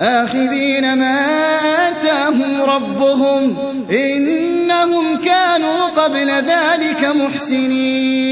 آخذين ما آتاهم ربهم إنهم كانوا قبل ذلك محسنين.